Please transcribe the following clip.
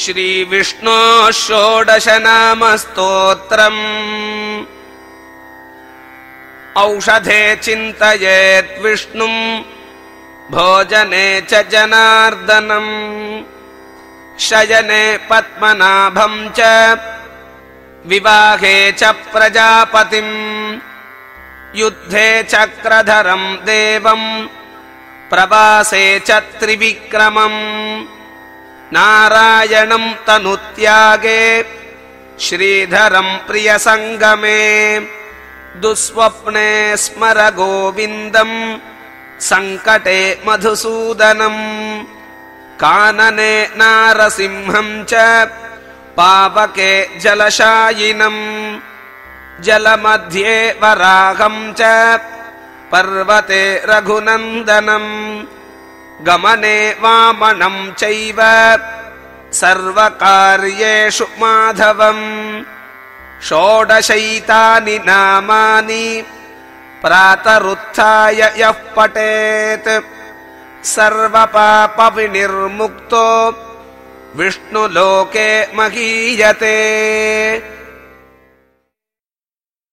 श्रीविष्णोः षोडश नाम स्तोत्रम् औषधे चिन्तयेत् विष्णुम् भोजने च जनार्दनम्। शयने पद्मनाभम् च विवाहे च प्रजापतिम्। युद्धे चक्रधरम् देवम् प्रवासे च त्रिविक्रमम् नारायणम् तनुत्यागे श्रीधरम् प्रियसङ्गमे दुःस्वप्ने स्मर गोविन्दम् सङ्कटे मधुसूदनम् कानने नारसिंहम् च पावके जलशायिनम् जलमध्ये वराहम् च पर्वते रघुनन्दनम् गमने वामनम् चैव सर्वकार्येषु माधवम्। षोडशैतानि नामानि प्रातरुत्थाय यः पठेत्। सर्वपापविनिर्मुक्तो विष्णुलोके महीयते